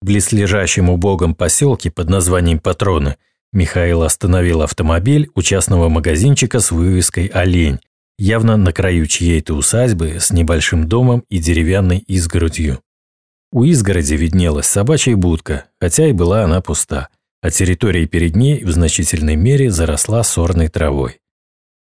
В близлежащем убогом поселке под названием Патроны Михаил остановил автомобиль у частного магазинчика с вывеской «Олень», явно на краю чьей-то усадьбы с небольшим домом и деревянной изгородью. У изгороди виднелась собачья будка, хотя и была она пуста, а территория перед ней в значительной мере заросла сорной травой.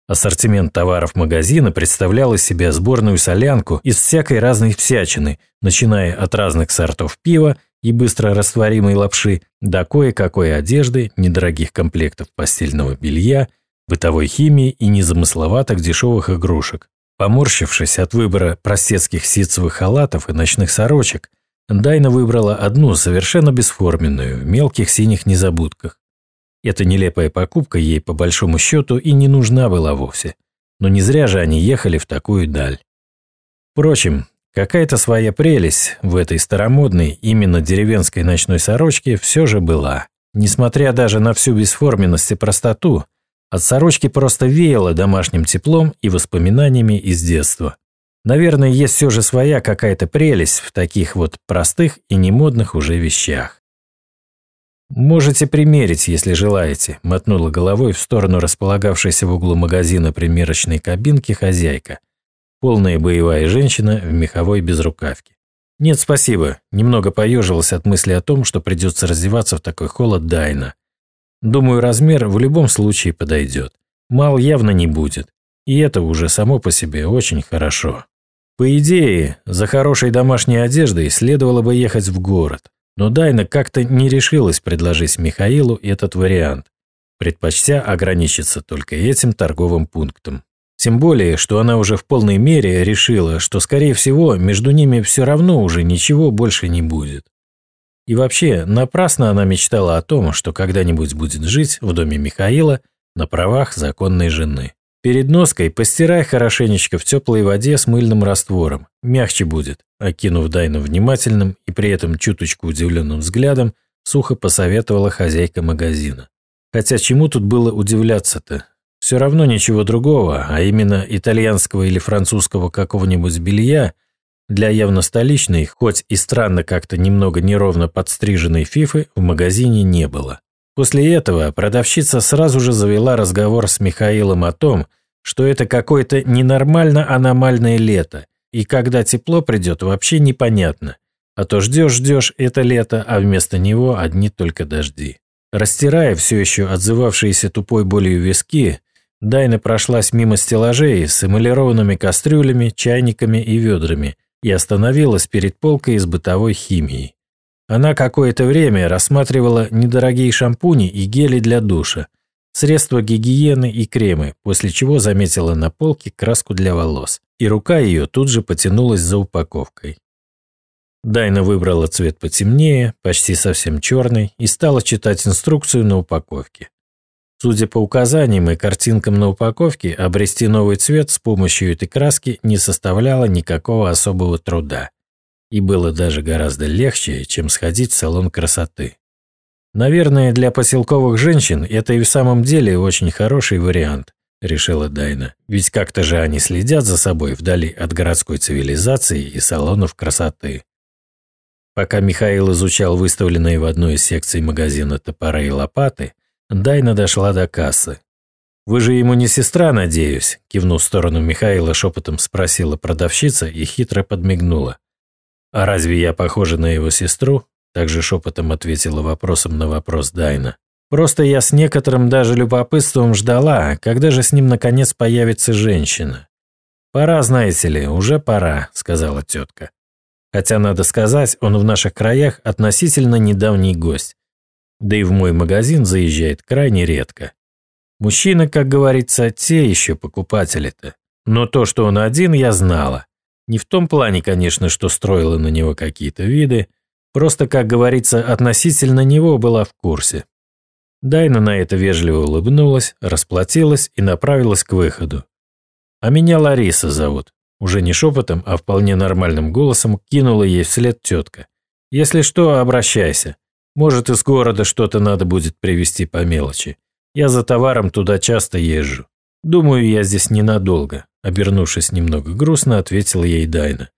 Ассортимент товаров магазина представлял из себя сборную солянку из всякой разной всячины, начиная от разных сортов пива и быстро растворимой лапши до кое-какой одежды, недорогих комплектов постельного белья, бытовой химии и незамысловатых дешевых игрушек. Поморщившись от выбора простецких ситцевых халатов и ночных сорочек, Дайна выбрала одну совершенно бесформенную, в мелких синих незабудках. Эта нелепая покупка ей по большому счету и не нужна была вовсе. Но не зря же они ехали в такую даль. Впрочем, какая-то своя прелесть в этой старомодной, именно деревенской ночной сорочке все же была. Несмотря даже на всю бесформенность и простоту, от сорочки просто веяло домашним теплом и воспоминаниями из детства. Наверное, есть все же своя какая-то прелесть в таких вот простых и немодных уже вещах. «Можете примерить, если желаете», – мотнула головой в сторону располагавшейся в углу магазина примерочной кабинки хозяйка. Полная боевая женщина в меховой безрукавке. «Нет, спасибо», – немного поежилась от мысли о том, что придется раздеваться в такой холод Дайна. «Думаю, размер в любом случае подойдет. Мал явно не будет. И это уже само по себе очень хорошо». По идее, за хорошей домашней одеждой следовало бы ехать в город. Но Дайна как-то не решилась предложить Михаилу этот вариант, предпочтя ограничиться только этим торговым пунктом. Тем более, что она уже в полной мере решила, что, скорее всего, между ними все равно уже ничего больше не будет. И вообще, напрасно она мечтала о том, что когда-нибудь будет жить в доме Михаила на правах законной жены. Перед ноской постирай хорошенечко в теплой воде с мыльным раствором. Мягче будет. Окинув Дайну внимательным и при этом чуточку удивленным взглядом, сухо посоветовала хозяйка магазина. Хотя чему тут было удивляться-то? Все равно ничего другого, а именно итальянского или французского какого-нибудь белья для явно столичной, хоть и странно как-то немного неровно подстриженной фифы в магазине не было. После этого продавщица сразу же завела разговор с Михаилом о том, что это какое-то ненормально аномальное лето, и когда тепло придет, вообще непонятно. А то ждешь-ждешь это лето, а вместо него одни только дожди. Растирая все еще отзывавшиеся тупой болью виски, Дайна прошлась мимо стеллажей с эмалированными кастрюлями, чайниками и ведрами и остановилась перед полкой с бытовой химией. Она какое-то время рассматривала недорогие шампуни и гели для душа, средства гигиены и кремы, после чего заметила на полке краску для волос, и рука ее тут же потянулась за упаковкой. Дайна выбрала цвет потемнее, почти совсем черный, и стала читать инструкцию на упаковке. Судя по указаниям и картинкам на упаковке, обрести новый цвет с помощью этой краски не составляло никакого особого труда и было даже гораздо легче, чем сходить в салон красоты. Наверное, для поселковых женщин это и в самом деле очень хороший вариант, решила Дайна. Ведь как-то же они следят за собой вдали от городской цивилизации и салонов красоты. Пока Михаил изучал выставленные в одной из секций магазина топоры и лопаты, Дайна дошла до кассы. «Вы же ему не сестра, надеюсь?» Кивнув в сторону Михаила, шепотом спросила продавщица и хитро подмигнула. «А разве я похожа на его сестру?» Также шепотом ответила вопросом на вопрос Дайна. «Просто я с некоторым даже любопытством ждала, когда же с ним наконец появится женщина». «Пора, знаете ли, уже пора», – сказала тетка. Хотя, надо сказать, он в наших краях относительно недавний гость. Да и в мой магазин заезжает крайне редко. Мужчины, как говорится, те еще покупатели-то. Но то, что он один, я знала. Не в том плане, конечно, что строила на него какие-то виды, просто, как говорится, относительно него была в курсе. Дайна на это вежливо улыбнулась, расплатилась и направилась к выходу. «А меня Лариса зовут». Уже не шепотом, а вполне нормальным голосом кинула ей вслед тетка. «Если что, обращайся. Может, из города что-то надо будет привезти по мелочи. Я за товаром туда часто езжу. Думаю, я здесь ненадолго. Обернувшись немного грустно, ответил ей Дайна,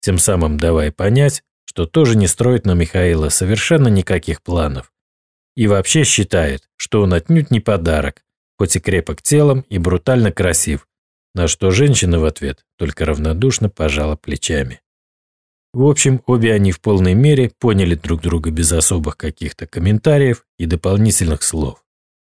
тем самым давая понять, что тоже не строит на Михаила совершенно никаких планов. И вообще считает, что он отнюдь не подарок, хоть и крепок телом и брутально красив, на что женщина в ответ только равнодушно пожала плечами. В общем, обе они в полной мере поняли друг друга без особых каких-то комментариев и дополнительных слов.